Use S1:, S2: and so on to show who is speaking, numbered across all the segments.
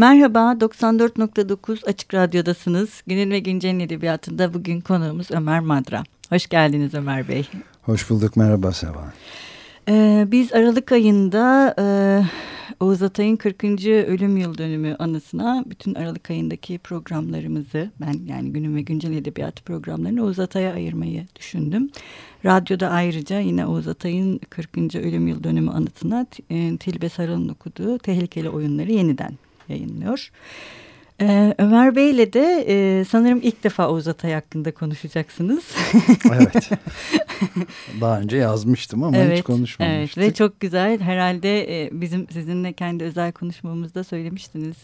S1: Merhaba, 94.9 Açık Radyo'dasınız. Günün ve Güncel'in edebiyatında bugün konuğumuz Ömer Madra. Hoş geldiniz Ömer Bey.
S2: Hoş bulduk, merhaba Seval.
S1: Ee, biz Aralık ayında e, Oğuz Atay'ın 40. ölüm yıl dönümü anısına bütün Aralık ayındaki programlarımızı ben yani günün ve güncel edebiyatı programlarını Oğuz Atay'a ayırmayı düşündüm. Radyoda ayrıca yine Oğuz Atay'ın 40. ölüm yıl dönümü anısına e, Tilbe Sarıl'ın okuduğu Tehlikeli Oyunları yeniden yayınlıyor. Ee, Ömer Bey'le de e, sanırım ilk defa Oğuz Atay hakkında konuşacaksınız.
S2: evet. Daha önce yazmıştım ama evet, hiç konuşmamıştık.
S1: Evet ve çok güzel. Herhalde e, bizim sizinle kendi özel konuşmamızda söylemiştiniz.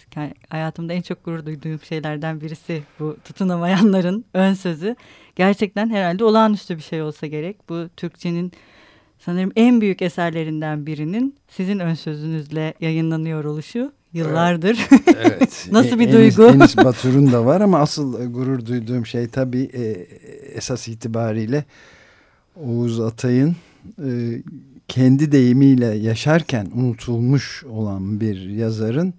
S1: Hayatımda en çok gurur duyduğum şeylerden birisi bu tutunamayanların ön sözü. Gerçekten herhalde olağanüstü bir şey olsa gerek. Bu Türkçenin sanırım en büyük eserlerinden birinin sizin ön sözünüzle yayınlanıyor oluşu yıllardır.
S2: Evet.
S1: Nasıl bir duygu?
S2: Enis Batur'un da var ama asıl e, gurur duyduğum şey tabii e, esas itibariyle Oğuz Atay'ın e, kendi deyimiyle yaşarken unutulmuş olan bir yazarın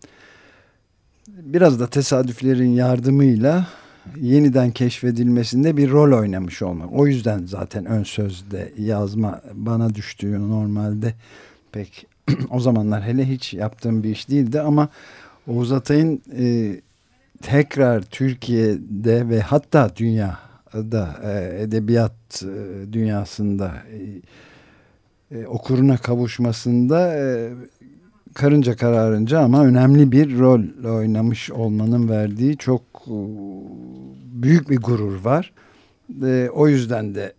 S2: biraz da tesadüflerin yardımıyla yeniden keşfedilmesinde bir rol oynamış olmak. O yüzden zaten ön sözde yazma bana düştüğü normalde pek o zamanlar hele hiç yaptığım bir iş değildi ama Oğuz Atay'ın e, tekrar Türkiye'de ve hatta dünyada e, edebiyat e, dünyasında e, e, okuruna kavuşmasında e, karınca kararınca ama önemli bir rol oynamış olmanın verdiği çok e, büyük bir gurur var. E, o yüzden de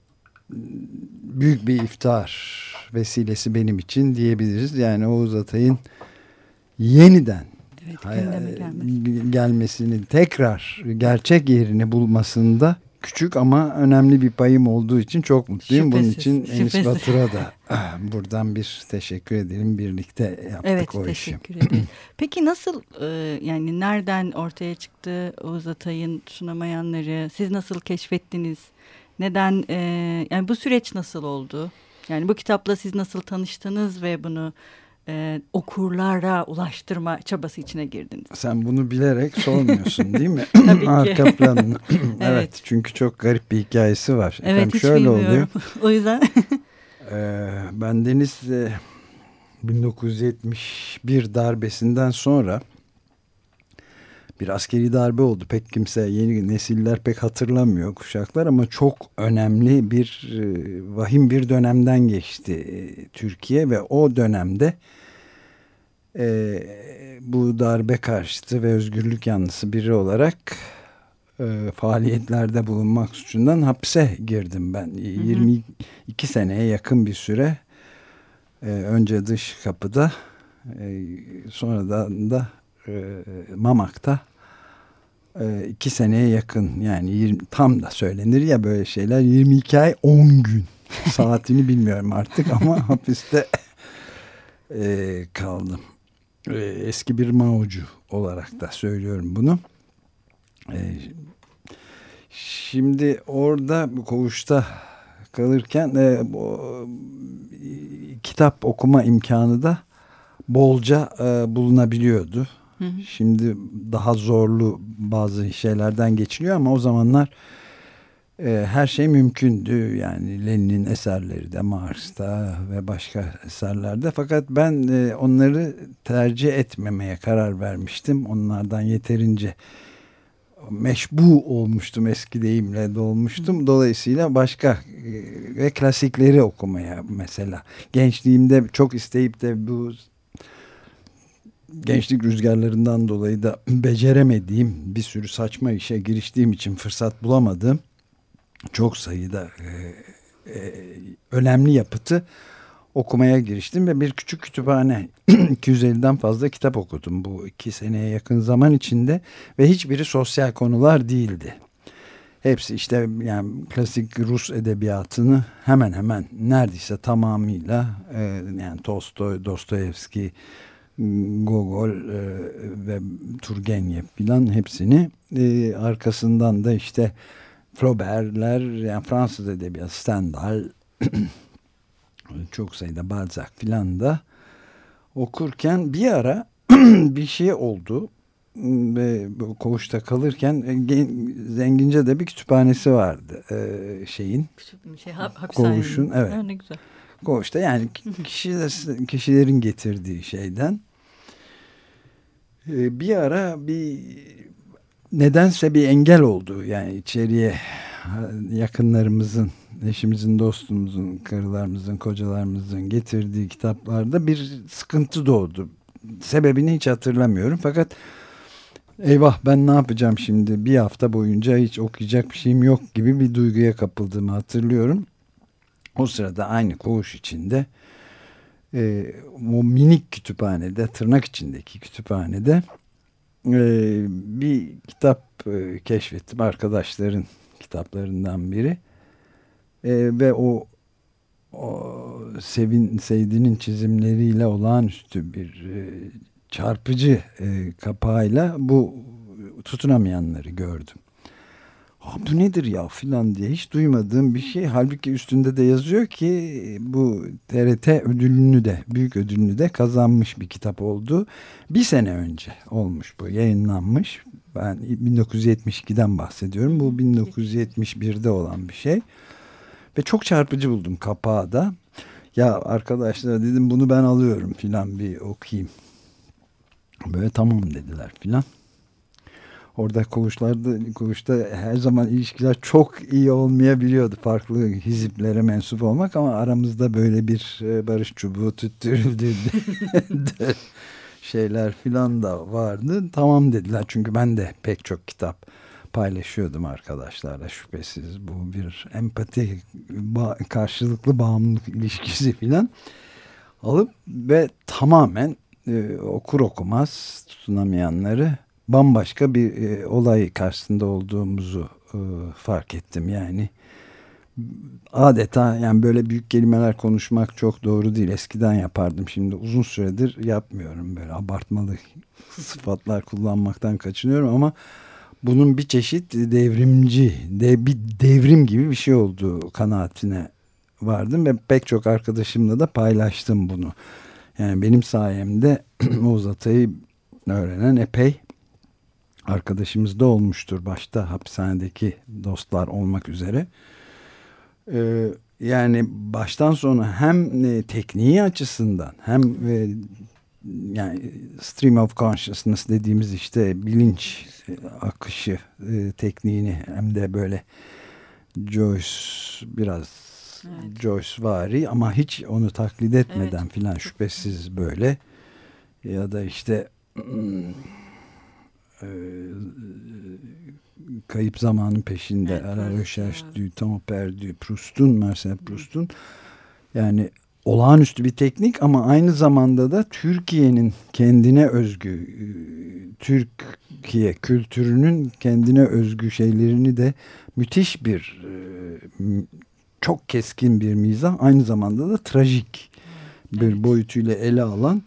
S2: büyük bir iftar vesilesi benim için diyebiliriz. Yani Oğuz Atay'ın yeniden
S1: evet,
S2: gelmesini tekrar gerçek yerini bulmasında küçük ama önemli bir payım olduğu için çok mutluyum.
S1: Şüphesiz,
S2: Bunun için
S1: şüphesiz.
S2: Enis Batur'a da ah, buradan bir teşekkür edelim. Birlikte yaptık
S1: evet,
S2: o işi.
S1: teşekkür ederim. Peki nasıl e, yani nereden ortaya çıktı Oğuz Atay'ın sunamayanları? Siz nasıl keşfettiniz? Neden e, yani bu süreç nasıl oldu? Yani bu kitapla siz nasıl tanıştınız ve bunu e, okurlara ulaştırma çabası içine girdiniz?
S2: Sen bunu bilerek sormuyorsun değil mi?
S1: Tabii ki.
S2: Arka planını. evet.
S1: Evet.
S2: Çünkü çok garip bir hikayesi var.
S1: Evet
S2: Efendim
S1: hiç
S2: şöyle
S1: bilmiyorum.
S2: oluyor.
S1: o yüzden
S2: Ee, ben Deniz e, 1971 darbesinden sonra bir askeri darbe oldu. Pek kimse yeni nesiller pek hatırlamıyor kuşaklar ama çok önemli bir e, vahim bir dönemden geçti e, Türkiye ve o dönemde e, bu darbe karşıtı ve özgürlük yanlısı biri olarak e, faaliyetlerde bulunmak suçundan hapse girdim ben. 22 seneye yakın bir süre e, önce dış kapıda e, sonradan da Mamak'ta e, iki seneye yakın yani 20, tam da söylenir ya böyle şeyler 22 ay 10 gün saatini bilmiyorum artık ama hapiste e, kaldım. E, eski bir maucu olarak da söylüyorum bunu. E, şimdi orada bu koğuşta kalırken e, bu, kitap okuma imkanı da bolca e, bulunabiliyordu.
S1: Hı hı.
S2: Şimdi daha zorlu bazı şeylerden geçiliyor ama o zamanlar e, her şey mümkündü. Yani Lenin'in eserleri de Marx'ta ve başka eserlerde. Fakat ben e, onları tercih etmemeye karar vermiştim. Onlardan yeterince meşbu olmuştum eski deyimle dolmuştum. Dolayısıyla başka e, ve klasikleri okumaya mesela. Gençliğimde çok isteyip de bu gençlik rüzgarlarından dolayı da beceremediğim bir sürü saçma işe giriştiğim için fırsat bulamadım. Çok sayıda e, e, önemli yapıtı okumaya giriştim ve bir küçük kütüphane 250'den fazla kitap okudum bu iki seneye yakın zaman içinde ve hiçbiri sosyal konular değildi. Hepsi işte yani klasik Rus edebiyatını hemen hemen neredeyse tamamıyla e, yani Tolstoy, Dostoyevski, Gogol e, ve Turgenev filan hepsini e, arkasından da işte Flaubert'ler yani Fransız edebiyatı Stendhal çok sayıda Balzac filan da okurken bir ara bir şey oldu. ve koğuşta kalırken e, zengince de bir kütüphanesi vardı e, şeyin.
S1: Şey, koğuşun
S2: evet. Ha, ne güzel. Koğuşta yani kişiler, kişilerin getirdiği şeyden. E, bir ara bir nedense bir engel oldu. Yani içeriye yakınlarımızın, eşimizin, dostumuzun, karılarımızın, kocalarımızın getirdiği kitaplarda bir sıkıntı doğdu. Sebebini hiç hatırlamıyorum. Fakat eyvah ben ne yapacağım şimdi bir hafta boyunca hiç okuyacak bir şeyim yok gibi bir duyguya kapıldığımı hatırlıyorum. O sırada aynı koğuş içinde e, o minik kütüphanede tırnak içindeki kütüphanede e, bir kitap e, keşfettim arkadaşların kitaplarından biri e, ve o, o Sevin Seydi'nin çizimleriyle olağanüstü bir e, çarpıcı e, kapağıyla bu tutunamayanları gördüm. Bu nedir ya filan diye hiç duymadığım bir şey. Halbuki üstünde de yazıyor ki bu TRT ödülünü de büyük ödülünü de kazanmış bir kitap oldu. Bir sene önce olmuş bu yayınlanmış. Ben 1972'den bahsediyorum. Bu 1971'de olan bir şey. Ve çok çarpıcı buldum kapağı da. Ya arkadaşlar dedim bunu ben alıyorum filan bir okuyayım. Böyle tamam dediler filan. Orada koğuşlarda, koğuşta her zaman ilişkiler çok iyi olmayabiliyordu. Farklı hiziplere mensup olmak ama aramızda böyle bir e, barış çubuğu tüttürüldü şeyler filan da vardı. Tamam dediler çünkü ben de pek çok kitap paylaşıyordum arkadaşlarla şüphesiz. Bu bir empati, karşılıklı bağımlılık ilişkisi filan alıp ve tamamen e, okur okumaz tutunamayanları bambaşka bir e, olay karşısında olduğumuzu e, fark ettim. Yani adeta yani böyle büyük kelimeler konuşmak çok doğru değil. Eskiden yapardım. Şimdi uzun süredir yapmıyorum. Böyle abartmalı sıfatlar kullanmaktan kaçınıyorum ama bunun bir çeşit devrimci, de, bir devrim gibi bir şey olduğu kanaatine vardım ve pek çok arkadaşımla da paylaştım bunu. Yani benim sayemde Oğuz Atay'ı öğrenen epey arkadaşımız da olmuştur. Başta hapishanedeki dostlar olmak üzere. Ee, yani baştan sona hem e, tekniği açısından hem e, yani stream of consciousness dediğimiz işte bilinç e, akışı e, tekniğini hem de böyle Joyce biraz evet. Joyce vari ama hiç onu taklit etmeden evet. filan şüphesiz böyle ya da işte e, kayıp zamanın peşinde evet, La Recherche du Temps Perdu Proust'un Marcel Proust'un yani olağanüstü bir teknik ama aynı zamanda da Türkiye'nin kendine özgü e, Türkiye kültürünün kendine özgü şeylerini de müthiş bir e, çok keskin bir mizah aynı zamanda da trajik bir evet. boyutuyla ele alan.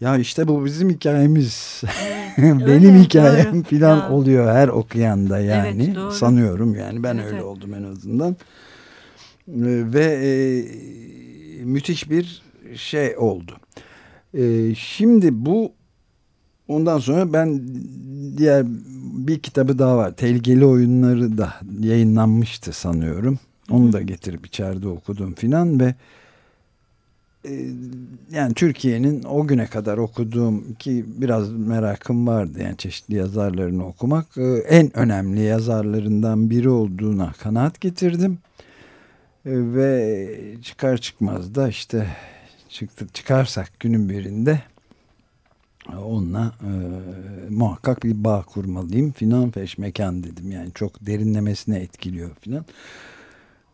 S2: Ya işte bu bizim hikayemiz benim hikayem filan oluyor her okuyanda yani evet, sanıyorum yani ben evet, öyle evet. oldum en azından ve e, müthiş bir şey oldu. E, şimdi bu ondan sonra ben diğer bir kitabı daha var. Tehlikeli oyunları da yayınlanmıştı sanıyorum. Onu da getirip içeride okudum filan ve yani Türkiye'nin o güne kadar okuduğum ki biraz merakım vardı yani çeşitli yazarlarını okumak e, en önemli yazarlarından biri olduğuna kanaat getirdim. E, ve çıkar çıkmaz da işte çıktı çıkarsak günün birinde onunla e, muhakkak bir bağ kurmalıyım filan feşmekan dedim yani çok derinlemesine etkiliyor filan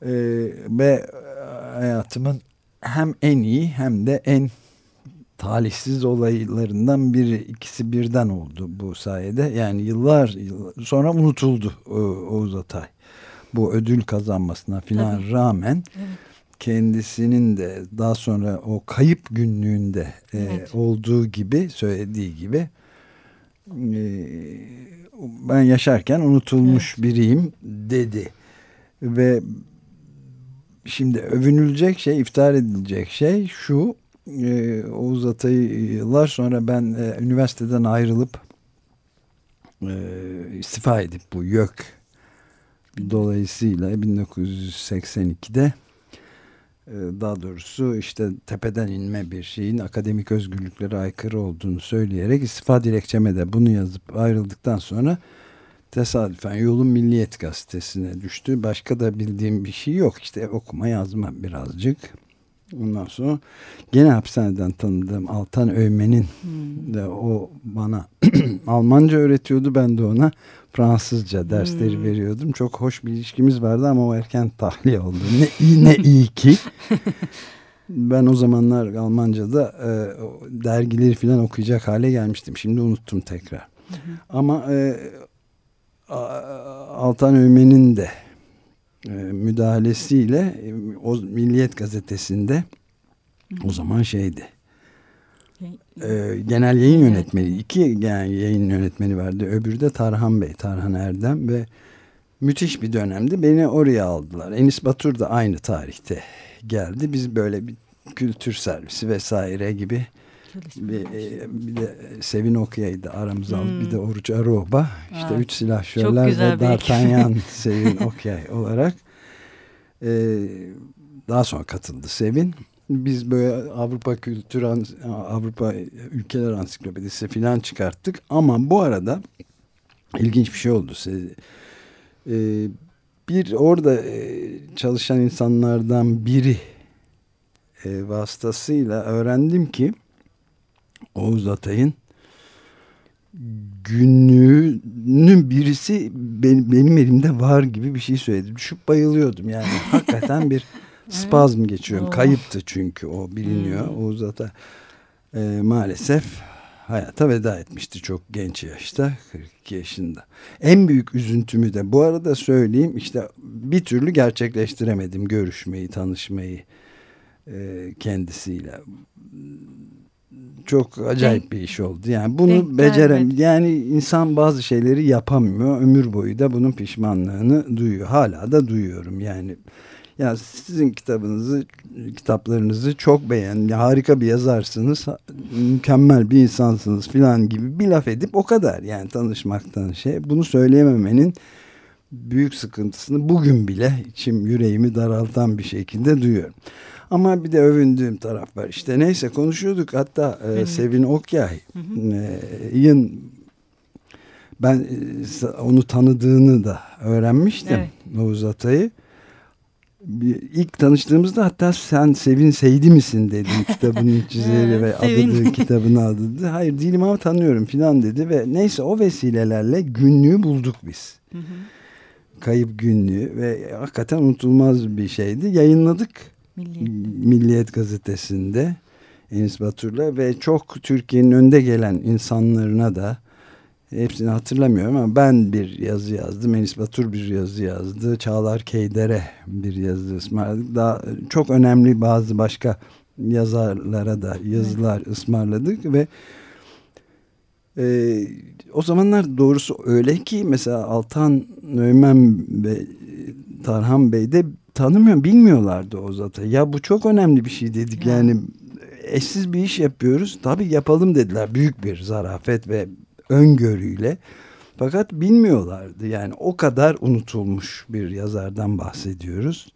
S2: e, ve hayatımın hem en iyi hem de en talihsiz olaylarından biri ikisi birden oldu bu sayede yani yıllar, yıllar sonra unutuldu Oğuz Atay bu ödül kazanmasına filan rağmen evet. kendisinin de daha sonra o kayıp günlüğünde e, evet. e, olduğu gibi söylediği gibi e, ben yaşarken unutulmuş evet. biriyim dedi ve şimdi övünülecek şey iftihar edilecek şey şu e, Oğuz Atay'ı yıllar sonra ben e, üniversiteden ayrılıp e, istifa edip bu YÖK dolayısıyla 1982'de e, daha doğrusu işte tepeden inme bir şeyin akademik özgürlüklere aykırı olduğunu söyleyerek istifa dilekçeme de bunu yazıp ayrıldıktan sonra tesadüfen yolun Milliyet gazetesine düştü. Başka da bildiğim bir şey yok. İşte okuma yazma birazcık. Ondan sonra gene hapishaneden tanıdığım Altan Öymen'in hmm. de o bana Almanca öğretiyordu. Ben de ona Fransızca dersleri hmm. veriyordum. Çok hoş bir ilişkimiz vardı ama o erken tahliye oldu. Ne iyi ne iyi ki. ben o zamanlar Almanca'da e, dergileri falan okuyacak hale gelmiştim. Şimdi unuttum tekrar. Hı Ama e, Altan Ömen'in de e, müdahalesiyle e, o Milliyet Gazetesi'nde o zaman şeydi. E, genel yayın yönetmeni iki genel yayın yönetmeni vardı. Öbürü de Tarhan Bey Tarhan Erdem ve müthiş bir dönemdi. Beni oraya aldılar. Enis Batur da aynı tarihte geldi. Biz böyle bir kültür servisi vesaire gibi bir, e, bir de Sevin Okya'ydı aramıza hmm. bir de Oruç Aroba işte evet. üç silahşörler ve D'Artagnan Sevin Okyay olarak e, daha sonra katıldı Sevin biz böyle Avrupa Kültür Avrupa Ülkeler Ansiklopedisi filan çıkarttık ama bu arada ilginç bir şey oldu. E, bir orada e, çalışan insanlardan biri e, vasıtasıyla öğrendim ki Oğuz Atay'ın günlüğünün birisi benim, benim elimde var gibi bir şey söyledi. Düşüp bayılıyordum yani hakikaten bir spazm geçiyorum. Oh. Kayıptı çünkü o biliniyor. Hmm. Oğuz Atay e, maalesef hayata veda etmişti çok genç yaşta 42 yaşında. En büyük üzüntümü de bu arada söyleyeyim işte bir türlü gerçekleştiremedim görüşmeyi tanışmayı e, kendisiyle çok acayip Denk, bir iş oldu. Yani bunu becerem yani insan bazı şeyleri yapamıyor. Ömür boyu da bunun pişmanlığını duyuyor. Hala da duyuyorum. Yani ya sizin kitabınızı, kitaplarınızı çok beğen, harika bir yazarsınız, mükemmel bir insansınız filan gibi bir laf edip o kadar. Yani tanışmaktan şey. Bunu söyleyememenin büyük sıkıntısını bugün bile içim yüreğimi daraltan bir şekilde duyuyorum. Ama bir de övündüğüm taraf var. İşte neyse konuşuyorduk. Hatta e, Sevin Okyay'ın e, ben e, onu tanıdığını da öğrenmiştim. Evet. Oğuz Atay'ı ilk tanıştığımızda hatta sen Sevin Seydi misin dedim kitabının çizeri ve adı kitabını adı. Hayır değilim ama tanıyorum filan dedi ve neyse o vesilelerle günlüğü bulduk biz. Hı hı. Kayıp günlüğü ve hakikaten unutulmaz bir şeydi. Yayınladık Milliyet, Milliyet gazetesinde Enis Batur'la ve çok Türkiye'nin önde gelen insanlarına da hepsini hatırlamıyorum ama ben bir yazı yazdım. Enis Batur bir yazı yazdı. Çağlar Keyder'e bir yazı ısmarladık. Daha çok önemli bazı başka yazarlara da yazılar evet. ısmarladık ve e, o zamanlar doğrusu öyle ki mesela Altan Nöymen ve Tarhan Bey de tanımıyor, bilmiyorlardı o zaten. Ya bu çok önemli bir şey dedik yani. eşsiz bir iş yapıyoruz. Tabii yapalım dediler. Büyük bir zarafet ve öngörüyle. Fakat bilmiyorlardı. Yani o kadar unutulmuş bir yazardan bahsediyoruz.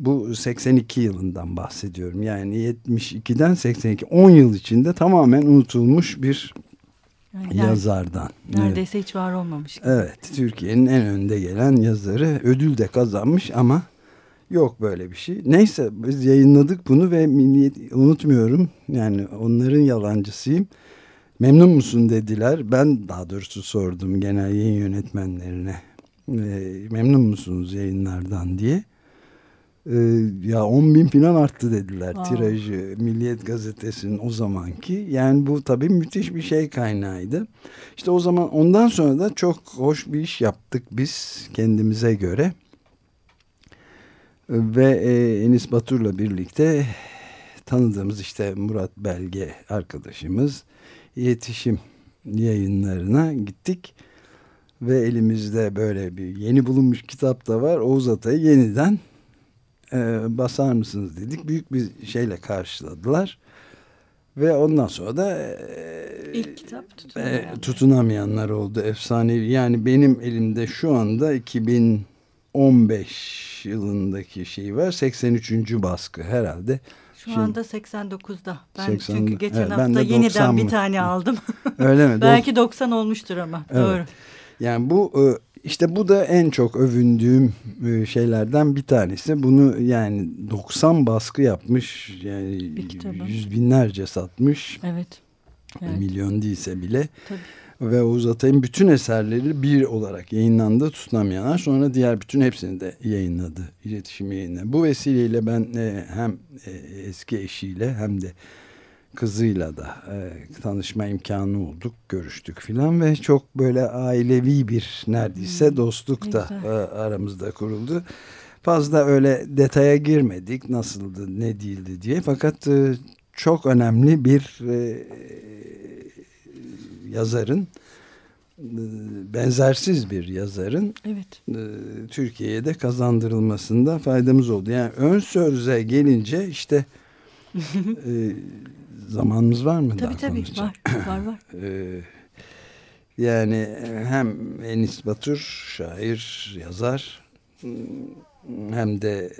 S2: Bu 82 yılından bahsediyorum. Yani 72'den 82 10 yıl içinde tamamen unutulmuş bir yani yazardan.
S1: Neredeyse evet. hiç var olmamış.
S2: Evet, Türkiye'nin en önde gelen yazarı ödül de kazanmış ama yok böyle bir şey. Neyse biz yayınladık bunu ve milliyet unutmuyorum. Yani onların yalancısıyım. Memnun musun dediler. Ben daha doğrusu sordum genel yayın yönetmenlerine. E, memnun musunuz yayınlardan diye. E, ya 10 bin falan arttı dediler wow. tirajı Milliyet Gazetesi'nin o zamanki. Yani bu tabii müthiş bir şey kaynağıydı. İşte o zaman ondan sonra da çok hoş bir iş yaptık biz kendimize göre. Ve e, Enis Batur'la birlikte tanıdığımız işte Murat Belge arkadaşımız iletişim yayınlarına gittik. Ve elimizde böyle bir yeni bulunmuş kitap da var. Oğuz Atay'ı yeniden e, basar mısınız dedik. Büyük bir şeyle karşıladılar. Ve ondan sonra da
S1: e, ilk kitap
S2: e, tutunamayanlar oldu efsanevi. Yani benim elimde şu anda 2015 yılındaki şey var. 83. baskı herhalde.
S1: Şu Şimdi, anda 89'da. Ben 80, çünkü geçen evet, hafta yeniden bir tane aldım.
S2: Öyle mi?
S1: Belki 90 olmuştur ama. Evet. Doğru.
S2: Yani bu e, işte bu da en çok övündüğüm e, şeylerden bir tanesi. Bunu yani 90 baskı yapmış. Yani yüz binlerce satmış.
S1: Evet.
S2: evet. Milyon değilse bile. Tabii. Ve Oğuz Atay'ın bütün eserleri bir olarak yayınlandı tutunamayanlar. Sonra diğer bütün hepsini de yayınladı. İletişim yayınladı. Bu vesileyle ben e, hem eski eşiyle hem de kızıyla da e, tanışma imkanı olduk, görüştük filan ve çok böyle ailevi bir neredeyse hmm, dostluk da e, aramızda kuruldu. Fazla öyle detaya girmedik nasıldı, ne değildi diye fakat e, çok önemli bir e, yazarın e, benzersiz bir yazarın
S1: evet.
S2: e, Türkiye'ye de kazandırılmasında faydamız oldu. Yani ön sözle gelince işte e, zamanımız var mı?
S1: Tabii tabii var, var var.
S2: Ee, yani hem Enis Batur şair, yazar hem de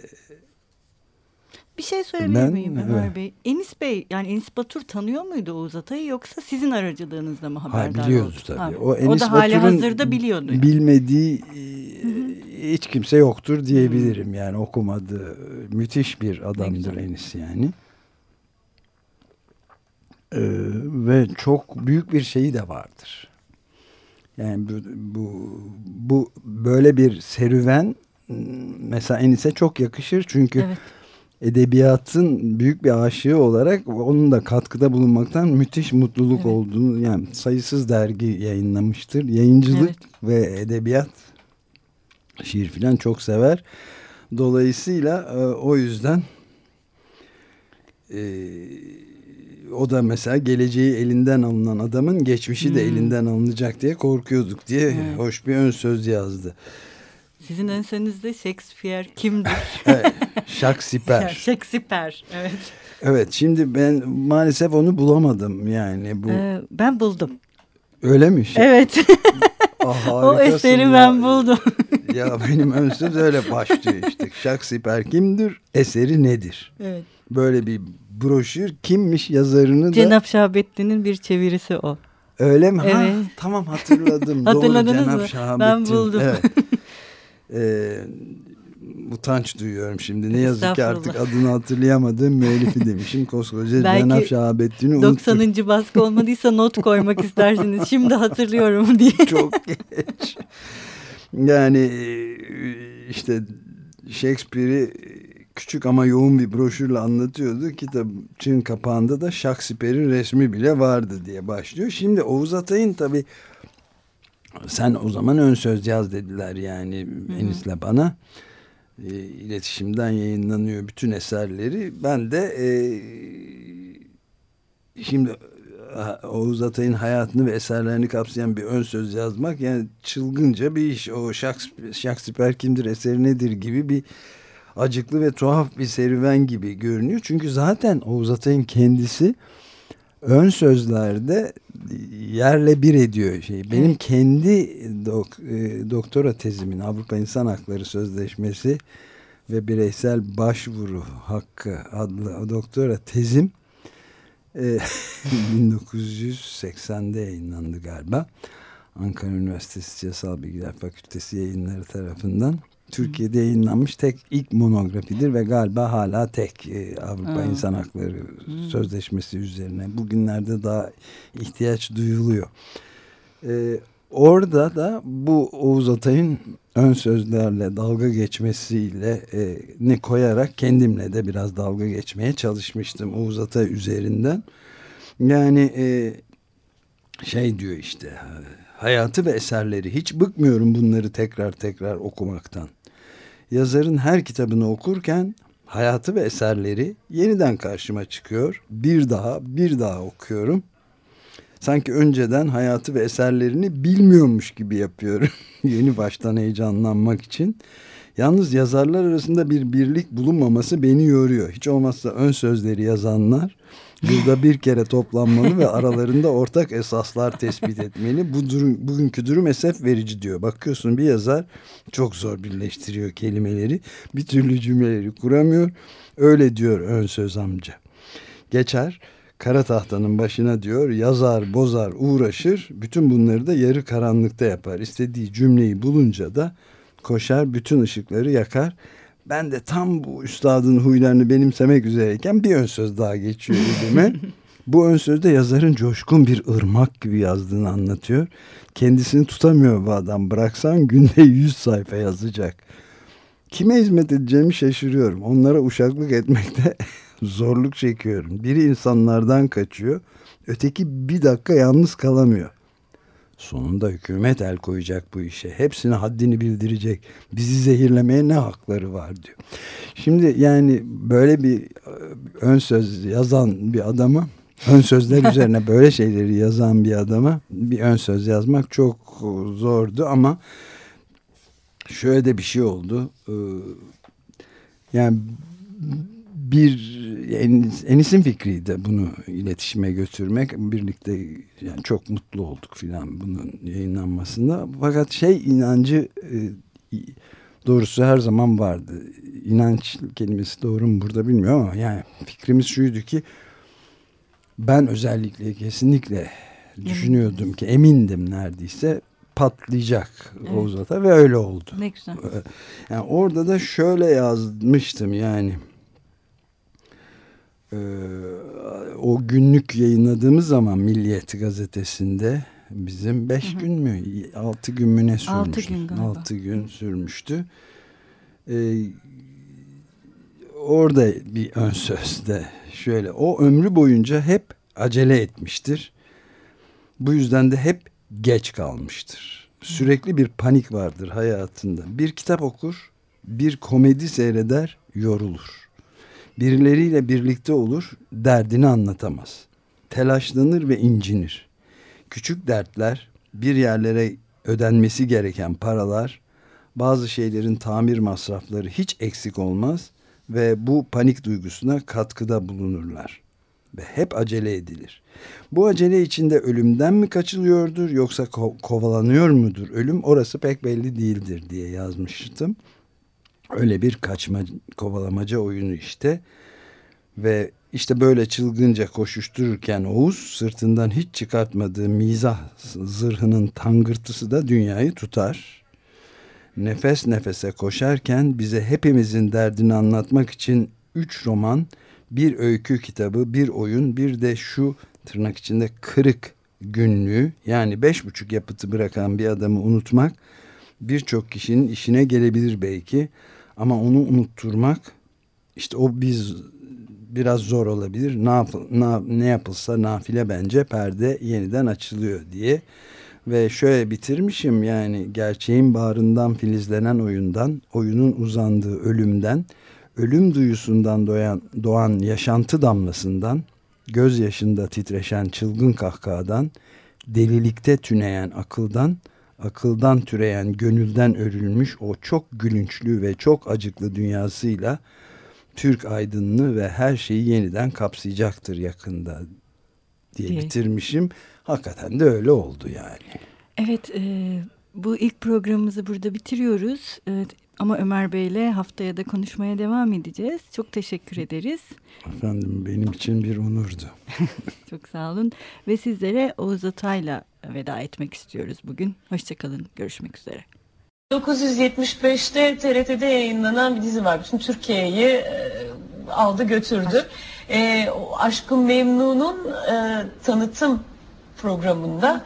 S1: bir şey söyleyebilir ben, miyim Ömer evet. Bey? Enis Bey yani Enis Batur tanıyor muydu Oğuz Atay'ı yoksa sizin aracılığınızla mı haberdar
S2: ha, biliyordu tabii.
S1: Ha, o, Enis o da hali hazırda biliyordu. Yani.
S2: Bilmediği hiç kimse yoktur diyebilirim. Yani okumadı. Müthiş bir adamdır Enis yani. Ee, ve çok büyük bir şeyi de vardır. Yani bu, bu, bu böyle bir serüven mesela Enis'e çok yakışır çünkü evet. Edebiyatın büyük bir aşığı olarak onun da katkıda bulunmaktan müthiş mutluluk evet. olduğunu yani sayısız dergi yayınlamıştır. Yayıncılık evet. ve edebiyat şiir filan çok sever. Dolayısıyla e, o yüzden eee o da mesela geleceği elinden alınan adamın geçmişi hmm. de elinden alınacak diye korkuyorduk diye evet. hoş bir ön söz yazdı.
S1: Sizin enseniz Shakespeare kimdir?
S2: evet, Shakespeare.
S1: Shakespeare, evet.
S2: Evet, şimdi ben maalesef onu bulamadım yani. bu. Ee,
S1: ben buldum.
S2: Öyle mi?
S1: Evet. ah, o eseri ya. ben buldum.
S2: ya benim ön söz öyle başlıyor işte. Shakespeare kimdir? Eseri nedir?
S1: Evet.
S2: Böyle bir broşür kimmiş yazarını da...
S1: Cenap Şahabettin'in bir çevirisi o.
S2: Öyle mi? Evet. Ha, tamam hatırladım.
S1: Hatırladınız Doğru, mı? Şahabettin. Ben buldum. Evet.
S2: Ee, utanç duyuyorum şimdi. Ne yazık ki artık adını hatırlayamadığım müellifi demişim. Koskoca Cenap Şahabettin'i unuttum.
S1: 90. baskı olmadıysa not koymak istersiniz. Şimdi hatırlıyorum diye.
S2: Çok geç. Yani işte Shakespeare'i küçük ama yoğun bir broşürle anlatıyordu. Kitabın kapağında da Shakespeare'in resmi bile vardı diye başlıyor. Şimdi Oğuz Atay'ın tabi sen o zaman ön söz yaz dediler yani Hı -hı. Enis'le bana. E, iletişimden yayınlanıyor bütün eserleri. Ben de e, şimdi Oğuz Atay'ın hayatını ve eserlerini kapsayan bir ön söz yazmak yani çılgınca bir iş. O Shakespeare, Shakespeare kimdir, eseri nedir gibi bir acıklı ve tuhaf bir serüven gibi görünüyor. Çünkü zaten Oğuz Atay'ın kendisi ön sözlerde yerle bir ediyor şey. Benim evet. kendi dok, e, doktora tezimin Avrupa İnsan Hakları Sözleşmesi ve bireysel başvuru hakkı adlı doktora tezim e, 1980'de yayınlandı galiba. Ankara Üniversitesi Siyasal Bilgiler Fakültesi yayınları tarafından. Türkiye'de yayınlanmış tek ilk monografidir ve galiba hala tek e, Avrupa ha. İnsan Hakları hmm. Sözleşmesi üzerine. Bugünlerde daha ihtiyaç duyuluyor. E, orada da bu Oğuz Atay'ın ön sözlerle dalga geçmesiyle e, ne koyarak kendimle de biraz dalga geçmeye çalışmıştım Oğuz Atay üzerinden. Yani e, şey diyor işte hayatı ve eserleri hiç bıkmıyorum bunları tekrar tekrar okumaktan yazarın her kitabını okurken hayatı ve eserleri yeniden karşıma çıkıyor. Bir daha bir daha okuyorum. Sanki önceden hayatı ve eserlerini bilmiyormuş gibi yapıyorum. Yeni baştan heyecanlanmak için. Yalnız yazarlar arasında bir birlik bulunmaması beni yoruyor. Hiç olmazsa ön sözleri yazanlar Yılda bir kere toplanmalı ve aralarında ortak esaslar tespit etmeli. Bu durum, bugünkü durum esef verici diyor. Bakıyorsun bir yazar çok zor birleştiriyor kelimeleri. Bir türlü cümleleri kuramıyor. Öyle diyor ön söz amca. Geçer kara tahtanın başına diyor yazar bozar uğraşır bütün bunları da yarı karanlıkta yapar. İstediği cümleyi bulunca da koşar bütün ışıkları yakar. Ben de tam bu üstadın huylarını benimsemek üzereyken bir ön söz daha geçiyor elime. bu ön sözde yazarın coşkun bir ırmak gibi yazdığını anlatıyor. Kendisini tutamıyor bu adam. Bıraksan günde yüz sayfa yazacak. Kime hizmet edeceğimi şaşırıyorum. Onlara uşaklık etmekte zorluk çekiyorum. Biri insanlardan kaçıyor. Öteki bir dakika yalnız kalamıyor. Sonunda hükümet el koyacak bu işe. Hepsine haddini bildirecek. Bizi zehirlemeye ne hakları var diyor. Şimdi yani böyle bir e, ön söz yazan bir adama ön sözler üzerine böyle şeyleri yazan bir adama bir ön söz yazmak çok zordu ama şöyle de bir şey oldu. E, yani bir Enis, Enis'in fikriydi bunu iletişime götürmek. Birlikte yani çok mutlu olduk filan bunun yayınlanmasında. Fakat şey inancı e, doğrusu her zaman vardı. İnanç kelimesi doğru mu burada bilmiyorum ama yani fikrimiz şuydu ki ben özellikle kesinlikle düşünüyordum ki emindim neredeyse patlayacak evet. Oğuz Ata ve öyle oldu.
S1: Ne güzel.
S2: Yani orada da şöyle yazmıştım yani ee, o günlük yayınladığımız zaman Milliyet gazetesinde bizim beş hı hı. gün mü altı gün mü ne sürmüştü? Altı gün galiba. Altı gün sürmüştü. Ee, orada bir ön sözde şöyle o ömrü boyunca hep acele etmiştir. Bu yüzden de hep geç kalmıştır. Sürekli bir panik vardır hayatında. Bir kitap okur, bir komedi seyreder, yorulur Birileriyle birlikte olur, derdini anlatamaz. Telaşlanır ve incinir. Küçük dertler, bir yerlere ödenmesi gereken paralar, bazı şeylerin tamir masrafları hiç eksik olmaz ve bu panik duygusuna katkıda bulunurlar ve hep acele edilir. Bu acele içinde ölümden mi kaçılıyordur yoksa ko kovalanıyor mudur ölüm orası pek belli değildir diye yazmıştım. Öyle bir kaçma kovalamaca oyunu işte. Ve işte böyle çılgınca koşuştururken Oğuz sırtından hiç çıkartmadığı mizah zırhının tangırtısı da dünyayı tutar. Nefes nefese koşarken bize hepimizin derdini anlatmak için üç roman, bir öykü kitabı, bir oyun, bir de şu tırnak içinde kırık günlüğü yani beş buçuk yapıtı bırakan bir adamı unutmak birçok kişinin işine gelebilir belki ama onu unutturmak işte o biz biraz zor olabilir. Ne, yap ne, ne yapılsa nafile bence perde yeniden açılıyor diye. Ve şöyle bitirmişim yani gerçeğin bağrından filizlenen oyundan, oyunun uzandığı ölümden, ölüm duyusundan doğan, doğan yaşantı damlasından, gözyaşında titreşen çılgın kahkahadan, delilikte tüneyen akıldan, akıldan türeyen gönülden örülmüş o çok gülünçlü ve çok acıklı dünyasıyla Türk aydınlığı ve her şeyi yeniden kapsayacaktır yakında diye, diye. bitirmişim. Hakikaten de öyle oldu yani.
S1: Evet e, bu ilk programımızı burada bitiriyoruz. E, ama Ömer Bey'le haftaya da konuşmaya devam edeceğiz. Çok teşekkür ederiz.
S2: Efendim benim için bir onurdu.
S1: Çok sağ olun. Ve sizlere Oğuz Atay'la veda etmek istiyoruz bugün. Hoşçakalın. Görüşmek üzere.
S3: 1975'te TRT'de yayınlanan bir dizi var. Bütün Türkiye'yi e, aldı götürdü. E, Aşkın Memnun'un e, tanıtım programında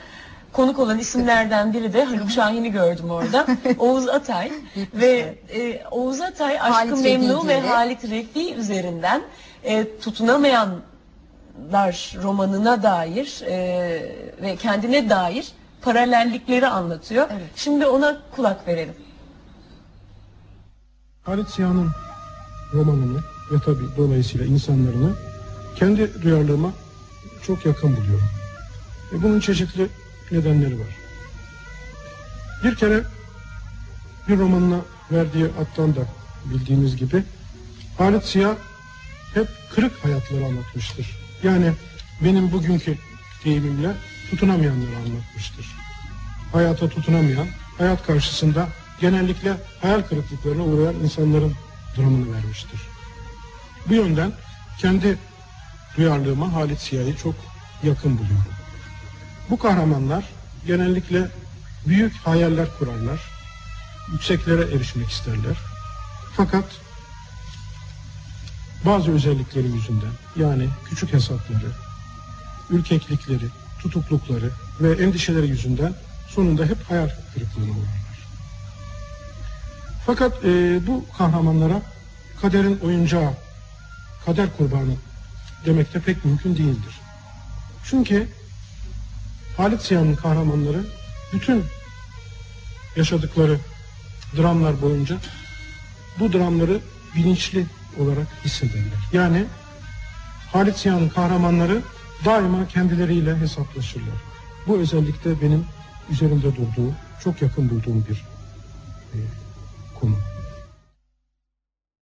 S3: konuk olan isimlerden biri de Haluk Şahin'i gördüm orada. Oğuz Atay ve e, Oğuz Atay Aşkın Memnun ve Halit Refi üzerinden e, tutunamayanlar romanına dair e, ve kendine dair paralellikleri anlatıyor. Evet. Şimdi ona kulak verelim.
S4: Halit Siyah'ın romanını ve tabi dolayısıyla insanlarını kendi duyarlılığıma çok yakın buluyorum. Ve bunun çeşitli nedenleri var. Bir kere bir romanına verdiği attan da bildiğimiz gibi Halit Siyah hep kırık hayatları anlatmıştır. Yani benim bugünkü deyimimle tutunamayanları anlatmıştır. Hayata tutunamayan, hayat karşısında genellikle hayal kırıklıklarına uğrayan insanların dramını vermiştir. Bu yönden kendi duyarlılığıma Halit Siyah'ı çok yakın buluyorum. Bu kahramanlar genellikle büyük hayaller kurarlar, yükseklere erişmek isterler. Fakat bazı özellikleri yüzünden yani küçük hesapları, ürkeklikleri, tutuklukları ve endişeleri yüzünden sonunda hep hayal kırıklığına uğrarlar. Fakat e, bu kahramanlara kaderin oyuncağı, kader kurbanı demek de pek mümkün değildir. Çünkü Halit Ziya'nın kahramanları bütün yaşadıkları dramlar boyunca bu dramları bilinçli olarak hissedenler. Yani Halit Siyah'ın kahramanları daima kendileriyle hesaplaşırlar. Bu özellikle benim üzerimde durduğu, çok yakın bulduğum bir e, konu.